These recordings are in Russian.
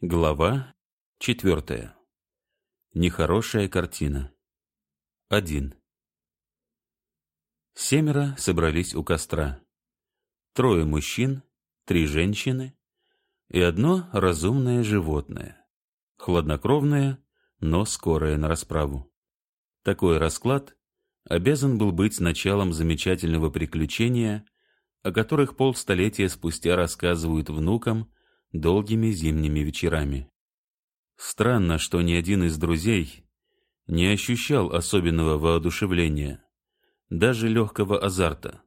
Глава четвертая. Нехорошая картина. Один. Семеро собрались у костра. Трое мужчин, три женщины и одно разумное животное. Хладнокровное, но скорое на расправу. Такой расклад обязан был быть началом замечательного приключения, о которых полстолетия спустя рассказывают внукам долгими зимними вечерами. Странно, что ни один из друзей не ощущал особенного воодушевления, даже легкого азарта.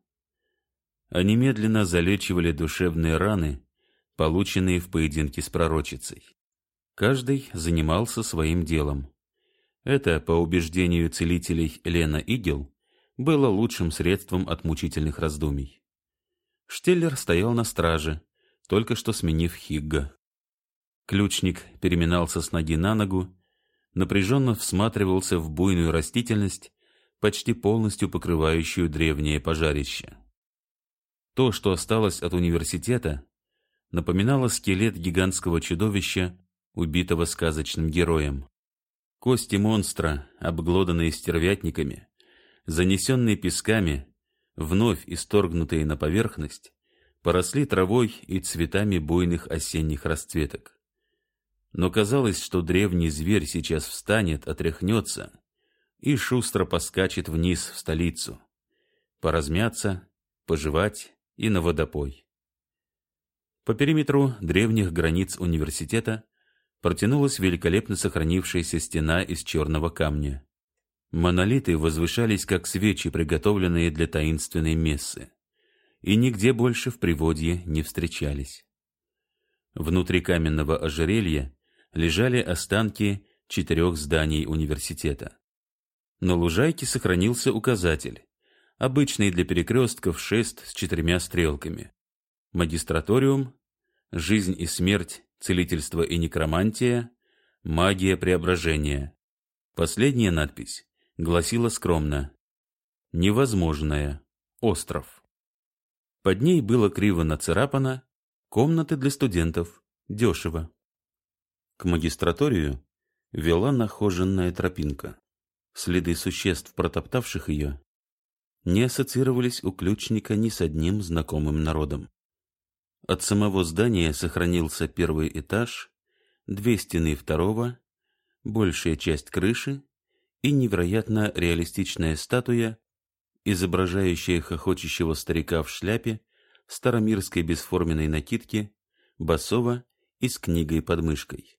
Они медленно залечивали душевные раны, полученные в поединке с пророчицей. Каждый занимался своим делом. Это, по убеждению целителей Лена Игел, было лучшим средством от мучительных раздумий. Штеллер стоял на страже, только что сменив Хигга. Ключник переминался с ноги на ногу, напряженно всматривался в буйную растительность, почти полностью покрывающую древнее пожарище. То, что осталось от университета, напоминало скелет гигантского чудовища, убитого сказочным героем. Кости монстра, обглоданные стервятниками, занесенные песками, вновь исторгнутые на поверхность, поросли травой и цветами буйных осенних расцветок. Но казалось, что древний зверь сейчас встанет, отряхнется и шустро поскачет вниз в столицу, поразмяться, пожевать и на водопой. По периметру древних границ университета протянулась великолепно сохранившаяся стена из черного камня. Монолиты возвышались, как свечи, приготовленные для таинственной мессы, и нигде больше в приводье не встречались. Внутри каменного ожерелья лежали останки четырех зданий университета. На лужайке сохранился указатель, обычный для перекрестков шест с четырьмя стрелками. Магистраториум, жизнь и смерть, целительство и некромантия, магия преображения. Последняя надпись гласила скромно «Невозможное. Остров». Под ней было криво нацарапано «Комнаты для студентов. Дешево». К магистраторию вела нахоженная тропинка. Следы существ, протоптавших ее, не ассоциировались у ключника ни с одним знакомым народом. От самого здания сохранился первый этаж, две стены второго, большая часть крыши и невероятно реалистичная статуя, изображающая хохочущего старика в шляпе, старомирской бесформенной накидке, басова и с книгой под мышкой.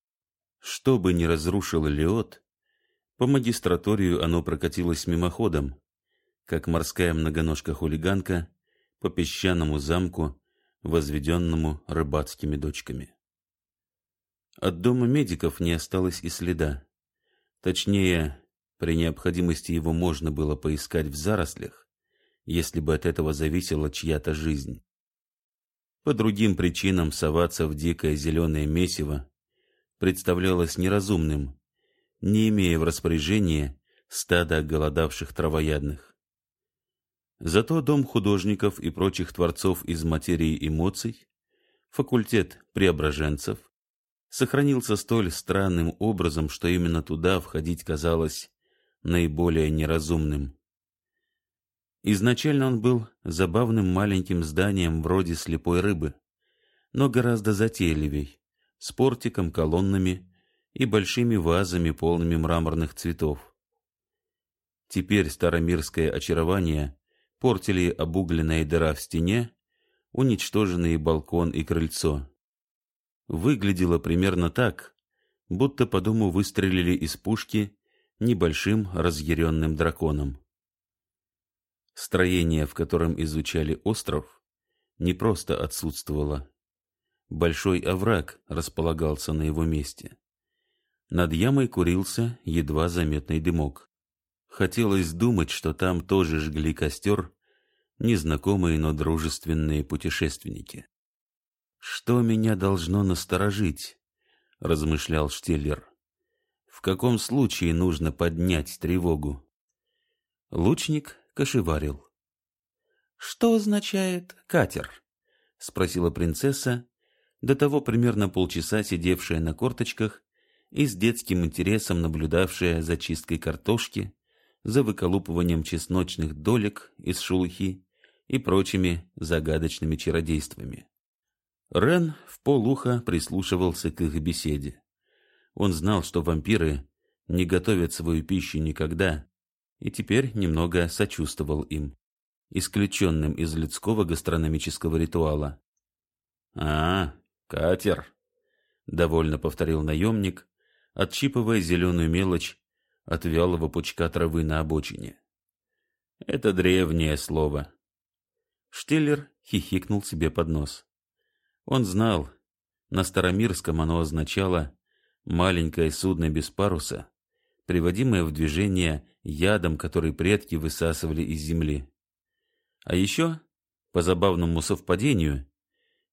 Что бы ни разрушил Леот, по магистраторию оно прокатилось мимоходом, как морская многоножка-хулиганка по песчаному замку, возведенному рыбацкими дочками. От дома медиков не осталось и следа. Точнее, при необходимости его можно было поискать в зарослях, если бы от этого зависела чья-то жизнь. По другим причинам соваться в дикое зеленое месиво представлялось неразумным, не имея в распоряжении стада голодавших травоядных. Зато дом художников и прочих творцов из материи эмоций, факультет преображенцев, сохранился столь странным образом, что именно туда входить казалось наиболее неразумным. Изначально он был забавным маленьким зданием вроде слепой рыбы, но гораздо затейливей, с портиком, колоннами и большими вазами, полными мраморных цветов. Теперь старомирское очарование портили обугленная дыра в стене, уничтоженный балкон и крыльцо. Выглядело примерно так, будто по дому выстрелили из пушки небольшим разъяренным драконом. Строение, в котором изучали остров, не просто отсутствовало. Большой овраг располагался на его месте. Над ямой курился едва заметный дымок. Хотелось думать, что там тоже жгли костер незнакомые, но дружественные путешественники. «Что меня должно насторожить?» — размышлял Штеллер. В каком случае нужно поднять тревогу? Лучник кошеварил. «Что означает катер?» — спросила принцесса, до того примерно полчаса сидевшая на корточках и с детским интересом наблюдавшая за чисткой картошки, за выколупыванием чесночных долек из шелухи и прочими загадочными чародействами. Рен в полуха прислушивался к их беседе. Он знал, что вампиры не готовят свою пищу никогда, и теперь немного сочувствовал им, исключенным из людского гастрономического ритуала. «А, катер!» — довольно повторил наемник, отщипывая зеленую мелочь от вялого пучка травы на обочине. «Это древнее слово». Штеллер хихикнул себе под нос. Он знал, на старомирском оно означало «маленькое судно без паруса», приводимое в движение ядом, который предки высасывали из земли. А еще, по забавному совпадению,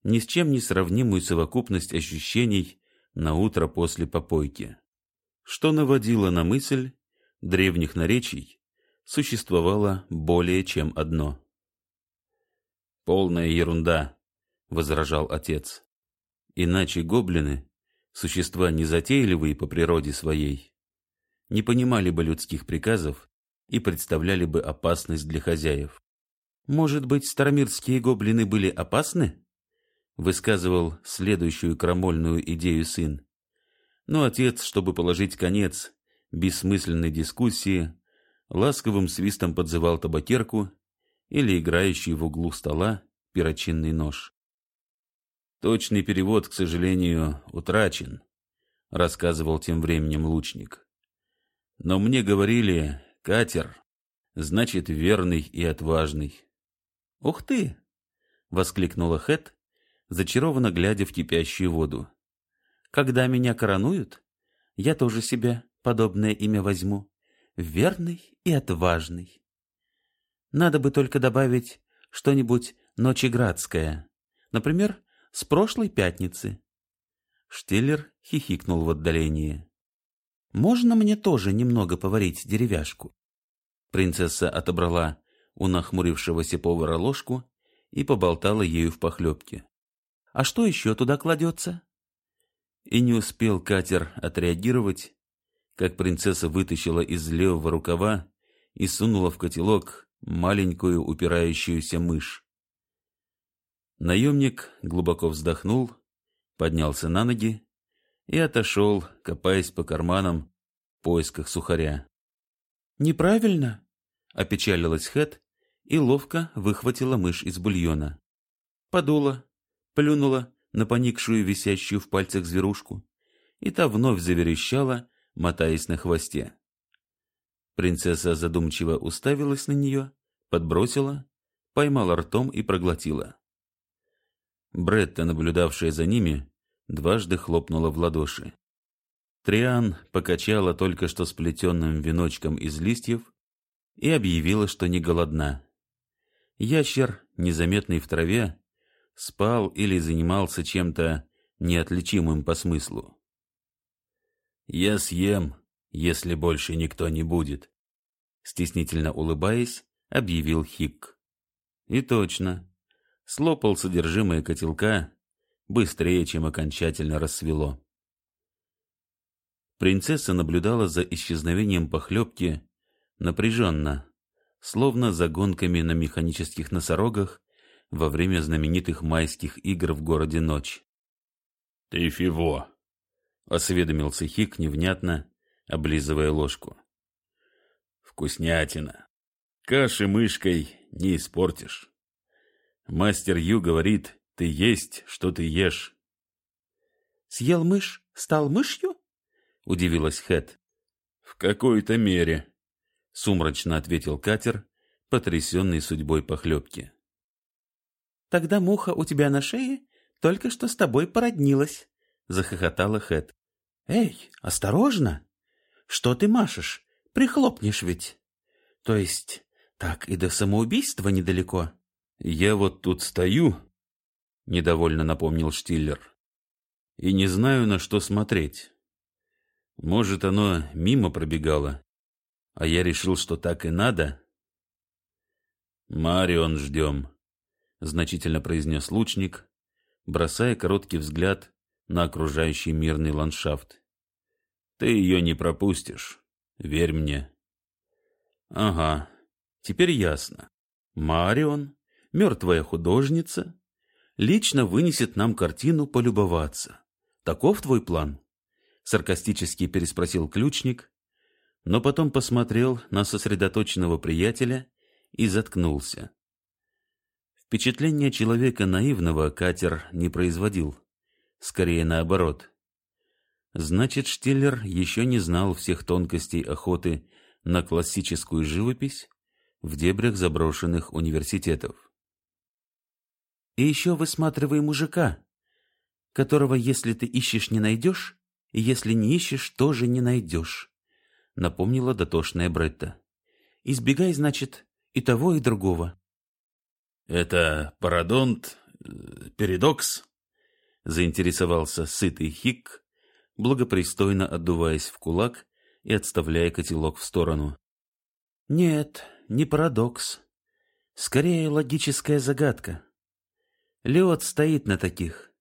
ни с чем не сравнимую совокупность ощущений на утро после попойки, что наводило на мысль древних наречий существовало более чем одно. «Полная ерунда», — возражал отец. «Иначе гоблины — существа незатейливые по природе своей, не понимали бы людских приказов и представляли бы опасность для хозяев. «Может быть, старомирские гоблины были опасны?» высказывал следующую крамольную идею сын. Но отец, чтобы положить конец бессмысленной дискуссии, ласковым свистом подзывал табакерку или играющий в углу стола перочинный нож. Точный перевод, к сожалению, утрачен, рассказывал тем временем лучник. Но мне говорили, катер, значит, верный и отважный. «Ух ты!» — воскликнула Хэт, зачарованно глядя в кипящую воду. «Когда меня коронуют, я тоже себе подобное имя возьму. Верный и отважный. Надо бы только добавить что-нибудь ночеградское. Например, с прошлой пятницы». Штиллер хихикнул в отдалении. Можно мне тоже немного поварить деревяшку? Принцесса отобрала у нахмурившегося повара ложку и поболтала ею в похлебке. А что еще туда кладется? И не успел катер отреагировать, как принцесса вытащила из левого рукава и сунула в котелок маленькую упирающуюся мышь. Наемник глубоко вздохнул, поднялся на ноги и отошел, копаясь по карманам в поисках сухаря. «Неправильно!» — опечалилась Хэт и ловко выхватила мышь из бульона. Подула, плюнула на поникшую висящую в пальцах зверушку, и та вновь заверещала, мотаясь на хвосте. Принцесса задумчиво уставилась на нее, подбросила, поймала ртом и проглотила. Бретта, наблюдавшая за ними, дважды хлопнула в ладоши. Триан покачала только что сплетенным веночком из листьев и объявила, что не голодна. Ящер, незаметный в траве, спал или занимался чем-то неотличимым по смыслу. «Я съем, если больше никто не будет», — стеснительно улыбаясь, объявил Хик. И точно, слопал содержимое котелка быстрее, чем окончательно рассвело. Принцесса наблюдала за исчезновением похлебки напряженно, словно за гонками на механических носорогах во время знаменитых майских игр в городе Ночь. — Ты фиво! — осведомился Хик невнятно, облизывая ложку. — Вкуснятина! Каши мышкой не испортишь. Мастер Ю говорит, ты есть, что ты ешь. Съел мышь, стал мышью? Удивилась Хэт. В какой-то мере, сумрачно ответил катер, потрясенный судьбой похлебки. Тогда муха у тебя на шее только что с тобой породнилась, захохотала Хэт. Эй, осторожно! Что ты машешь? Прихлопнешь ведь. То есть, так и до самоубийства недалеко. Я вот тут стою, — недовольно напомнил Штиллер. «И не знаю, на что смотреть. Может, оно мимо пробегало, а я решил, что так и надо?» «Марион ждем», — значительно произнес лучник, бросая короткий взгляд на окружающий мирный ландшафт. «Ты ее не пропустишь, верь мне». «Ага, теперь ясно. Марион, мертвая художница, лично вынесет нам картину полюбоваться. Таков твой план?» Саркастически переспросил ключник, но потом посмотрел на сосредоточенного приятеля и заткнулся. Впечатление человека наивного катер не производил. Скорее наоборот. Значит, Штиллер еще не знал всех тонкостей охоты на классическую живопись в дебрях заброшенных университетов. И еще высматривай мужика, которого, если ты ищешь, не найдешь, и если не ищешь, тоже не найдешь, — напомнила дотошная Бретта. Избегай, значит, и того, и другого. Это парадонт, э, передокс? Заинтересовался сытый хик, благопристойно отдуваясь в кулак и отставляя котелок в сторону. Нет, не парадокс. Скорее логическая загадка. Леот стоит на таких,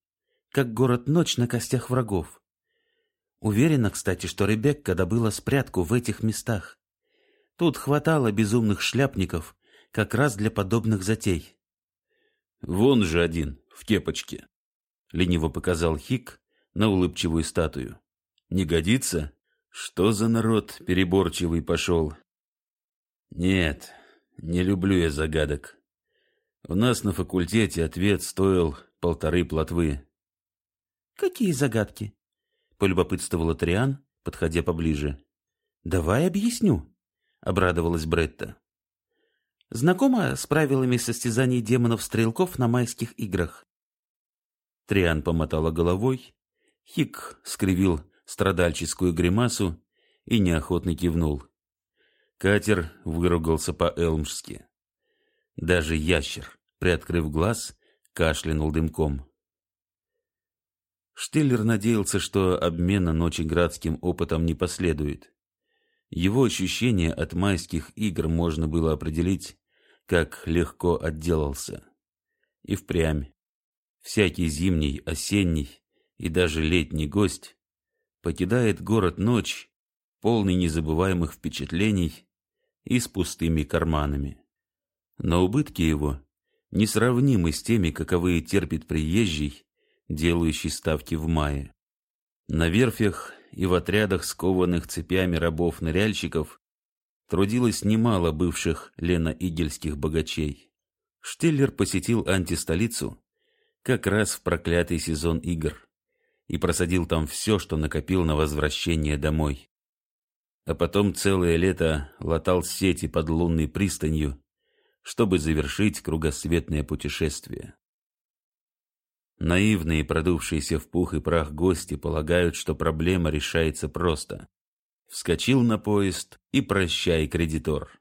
как город-ночь на костях врагов. Уверена, кстати, что Ребекка добыла спрятку в этих местах. Тут хватало безумных шляпников как раз для подобных затей. Вон же один, в кепочке. Лениво показал Хик на улыбчивую статую. Не годится? Что за народ переборчивый пошел? Нет, не люблю я загадок. У нас на факультете ответ стоил полторы плотвы. Какие загадки? Полюбопытствовала Триан, подходя поближе. Давай объясню, обрадовалась Бретта. Знакома с правилами состязаний демонов-стрелков на майских играх? Триан помотала головой, Хик скривил страдальческую гримасу и неохотно кивнул. Катер выругался по-элмжски. Даже ящер, приоткрыв глаз, кашлянул дымком. Штиллер надеялся, что обмена ночеградским опытом не последует. Его ощущения от майских игр можно было определить как легко отделался. И впрямь, всякий зимний, осенний и даже летний гость покидает город ночь, полный незабываемых впечатлений и с пустыми карманами. Но убытки его несравнимы с теми, каковые терпит приезжий, делающий ставки в мае. На верфях и в отрядах скованных цепями рабов-ныряльщиков трудилось немало бывших лено-игельских богачей. Штиллер посетил антистолицу как раз в проклятый сезон игр и просадил там все, что накопил на возвращение домой. А потом целое лето латал сети под лунной пристанью, чтобы завершить кругосветное путешествие. Наивные, продувшиеся в пух и прах гости полагают, что проблема решается просто вскочил на поезд и прощай, кредитор.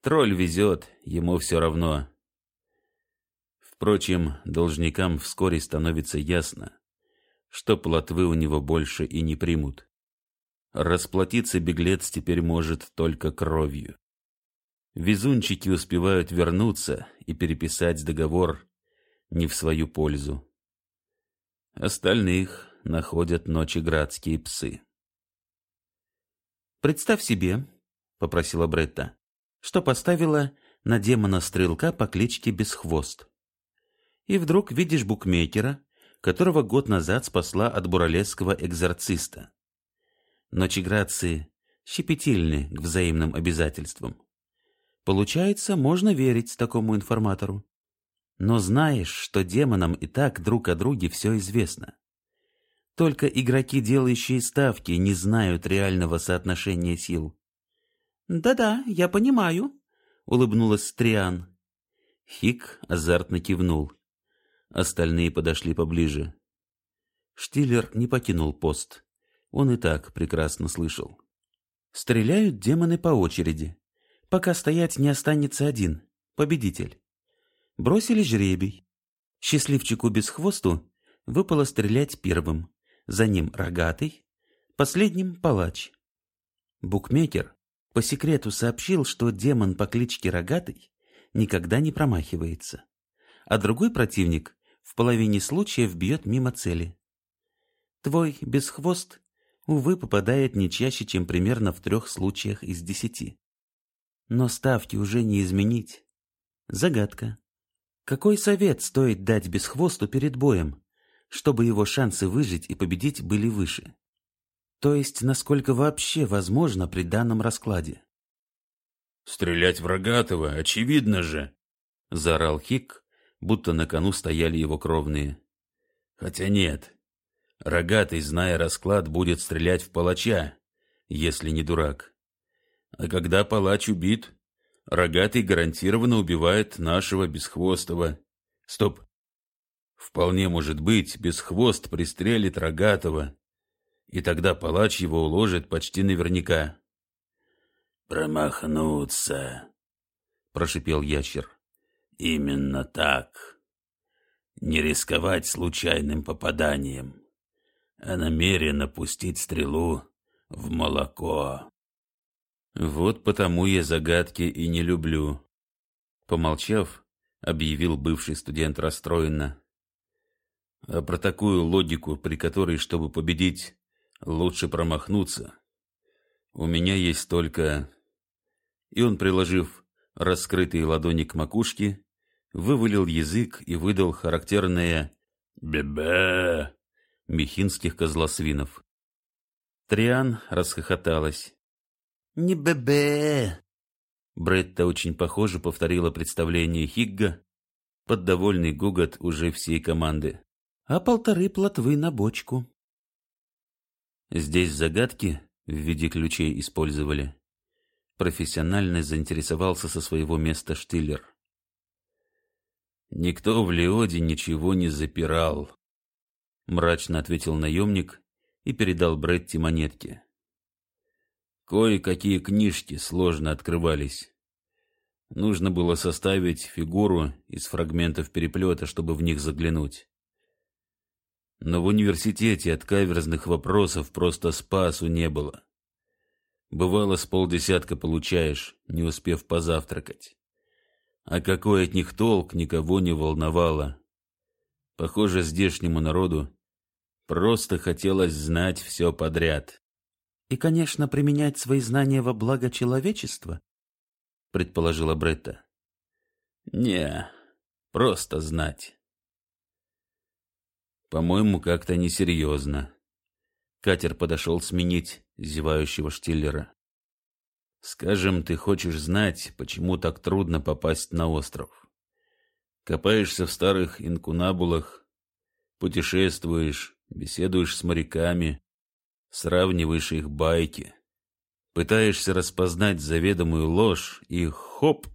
Тролль везет, ему все равно. Впрочем, должникам вскоре становится ясно, что плотвы у него больше и не примут. Расплатиться беглец теперь может только кровью. Везунчики успевают вернуться и переписать договор не в свою пользу. Остальных находят ночеградские псы. Представь себе, попросила Бретта, что поставила на демона-стрелка по кличке Бесхвост. И вдруг видишь букмекера, которого год назад спасла от буралесского экзорциста. Ночеградцы щепетильны к взаимным обязательствам. Получается, можно верить такому информатору. Но знаешь, что демонам и так друг о друге все известно. Только игроки, делающие ставки, не знают реального соотношения сил. «Да-да, я понимаю», — улыбнулась Стриан. Хик азартно кивнул. Остальные подошли поближе. Штиллер не покинул пост. Он и так прекрасно слышал. «Стреляют демоны по очереди, пока стоять не останется один, победитель. Бросили жребий. Счастливчику без хвосту выпало стрелять первым за ним рогатый, последним палач. Букмекер по секрету сообщил, что демон по кличке Рогатый никогда не промахивается, а другой противник в половине случаев бьет мимо цели. Твой бесхвост, увы, попадает не чаще, чем примерно в трех случаях из десяти. Но ставки уже не изменить. Загадка. Какой совет стоит дать бесхвосту перед боем, чтобы его шансы выжить и победить были выше? То есть, насколько вообще возможно при данном раскладе? «Стрелять в Рогатого, очевидно же!» — заорал Хик, будто на кону стояли его кровные. «Хотя нет, Рогатый, зная расклад, будет стрелять в палача, если не дурак. А когда палач убит, Рогатый гарантированно убивает нашего Бесхвостого. Стоп. Вполне может быть, Бесхвост пристрелит Рогатого, и тогда палач его уложит почти наверняка. «Промахнуться», — прошипел ящер. «Именно так. Не рисковать случайным попаданием, а намеренно пустить стрелу в молоко». «Вот потому я загадки и не люблю», — помолчав, объявил бывший студент расстроенно. «А про такую логику, при которой, чтобы победить, лучше промахнуться, у меня есть только и он, приложив раскрытые ладони к макушке, вывалил язык и выдал характерное «бе-бе» мехинских козлосвинов. Триан расхохоталась. «Не бе-бе!» Бретта очень похоже повторила представление Хигга под довольный гугот уже всей команды. «А полторы плотвы на бочку». Здесь загадки в виде ключей использовали профессионально заинтересовался со своего места Штиллер. «Никто в Леоде ничего не запирал», — мрачно ответил наемник и передал Бретти монетки. «Кое-какие книжки сложно открывались. Нужно было составить фигуру из фрагментов переплета, чтобы в них заглянуть. Но в университете от каверзных вопросов просто спасу не было. Бывало, с полдесятка получаешь, не успев позавтракать. А какой от них толк, никого не волновало. Похоже, здешнему народу просто хотелось знать все подряд. И, конечно, применять свои знания во благо человечества, предположила Бретта. Не, просто знать. По-моему, как-то несерьезно. Катер подошел сменить зевающего Штиллера. «Скажем, ты хочешь знать, почему так трудно попасть на остров. Копаешься в старых инкунабулах, путешествуешь, беседуешь с моряками, сравниваешь их байки, пытаешься распознать заведомую ложь и хоп,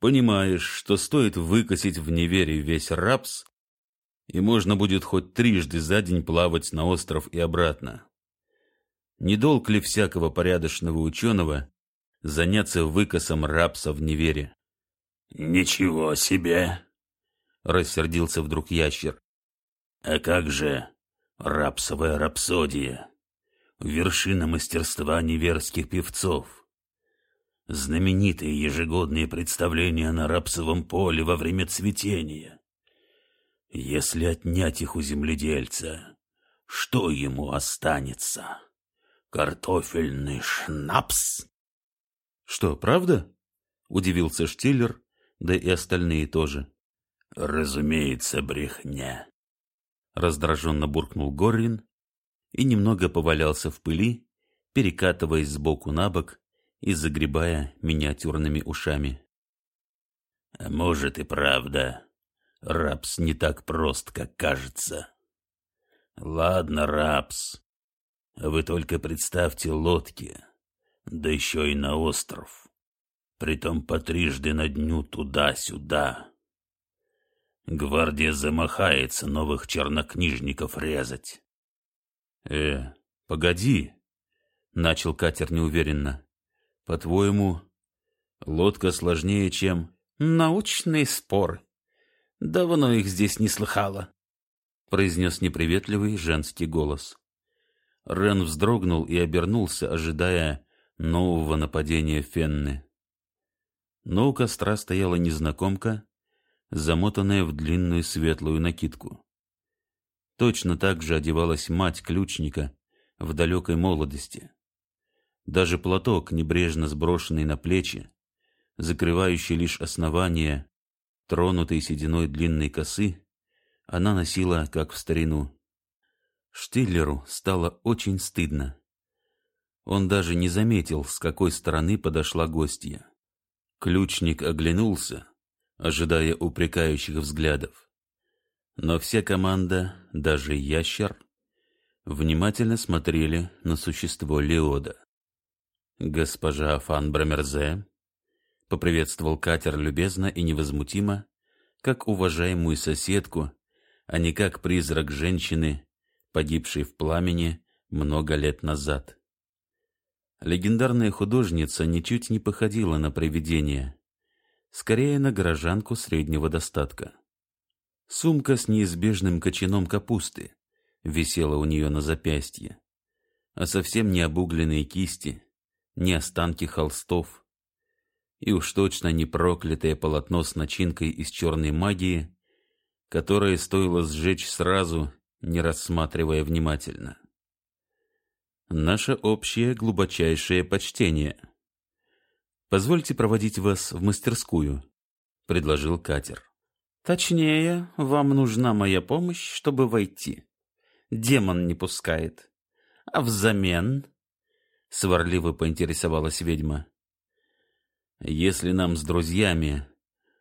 понимаешь, что стоит выкосить в неверие весь рапс, и можно будет хоть трижды за день плавать на остров и обратно. Не долг ли всякого порядочного ученого заняться выкосом рапса в невере? «Ничего себе!» — рассердился вдруг ящер. «А как же рапсовая рапсодия, вершина мастерства неверских певцов?» знаменитые ежегодные представления на рапсовом поле во время цветения. Если отнять их у земледельца, что ему останется? Картофельный шнапс? Что, правда? Удивился Штиллер, да и остальные тоже. Разумеется, брехня. Раздраженно буркнул Горрин и немного повалялся в пыли, перекатываясь сбоку на бок и загребая миниатюрными ушами. А может и правда, Рапс не так прост, как кажется. Ладно, Рапс, вы только представьте лодки, да еще и на остров, притом по трижды на дню туда-сюда. Гвардия замахается новых чернокнижников резать. Э, погоди, начал катер неуверенно. По-твоему, лодка сложнее, чем научный спор, Давно их здесь не слыхала, произнес неприветливый женский голос. Рен вздрогнул и обернулся, ожидая нового нападения Фенны. Но у костра стояла незнакомка, замотанная в длинную светлую накидку. Точно так же одевалась мать ключника в далекой молодости. Даже платок, небрежно сброшенный на плечи, закрывающий лишь основание тронутой сединой длинной косы, она носила, как в старину. Штиллеру стало очень стыдно. Он даже не заметил, с какой стороны подошла гостья. Ключник оглянулся, ожидая упрекающих взглядов. Но вся команда, даже ящер, внимательно смотрели на существо Леода. «Госпожа Фан Брамерзе», — поприветствовал катер любезно и невозмутимо, как уважаемую соседку, а не как призрак женщины, погибшей в пламени много лет назад. Легендарная художница ничуть не походила на привидение, скорее на горожанку среднего достатка. Сумка с неизбежным кочаном капусты висела у нее на запястье, а совсем не обугленные кисти, не останки холстов, и уж точно не проклятое полотно с начинкой из черной магии, которое стоило сжечь сразу, не рассматривая внимательно. Наше общее глубочайшее почтение. Позвольте проводить вас в мастерскую, предложил катер. Точнее, вам нужна моя помощь, чтобы войти. Демон не пускает. А взамен сварливо поинтересовалась ведьма. Если нам с друзьями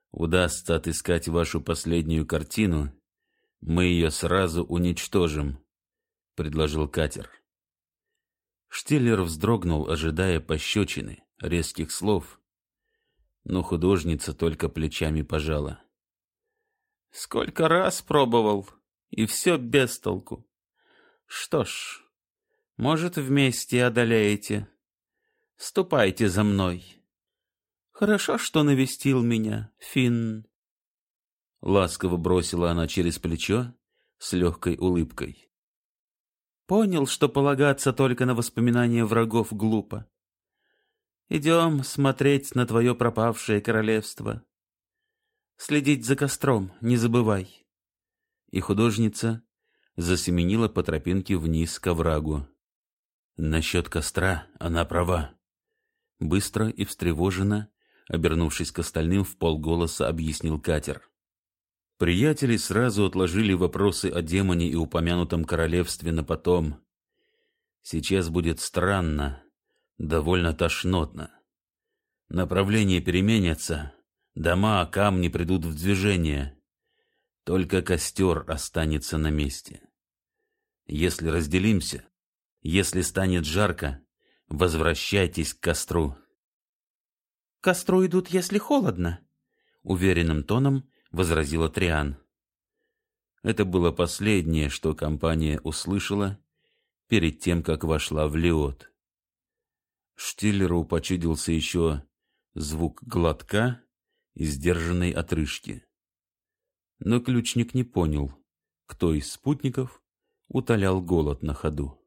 удастся отыскать вашу последнюю картину, мы ее сразу уничтожим, предложил катер. Штиллер вздрогнул, ожидая пощечины, резких слов, но художница только плечами пожала. Сколько раз пробовал, и все без толку. Что ж, может, вместе одолеете. Ступайте за мной. Хорошо, что навестил меня, Финн. Ласково бросила она через плечо с легкой улыбкой. Понял, что полагаться только на воспоминания врагов глупо. Идем смотреть на твое пропавшее королевство. Следить за костром, не забывай. И художница засеменила по тропинке вниз к оврагу. Насчет костра она права. Быстро и встревоженно, обернувшись к остальным, в полголоса объяснил катер. Приятели сразу отложили вопросы о демоне и упомянутом королевстве на потом. Сейчас будет странно, довольно тошнотно. Направления переменятся, дома, камни придут в движение. Только костер останется на месте. Если разделимся, если станет жарко, возвращайтесь к костру. — К костру идут, если холодно, — уверенным тоном возразила Триан. Это было последнее, что компания услышала перед тем, как вошла в Леот. Штиллеру почудился еще звук глотка и сдержанной отрыжки. Но ключник не понял, кто из спутников утолял голод на ходу.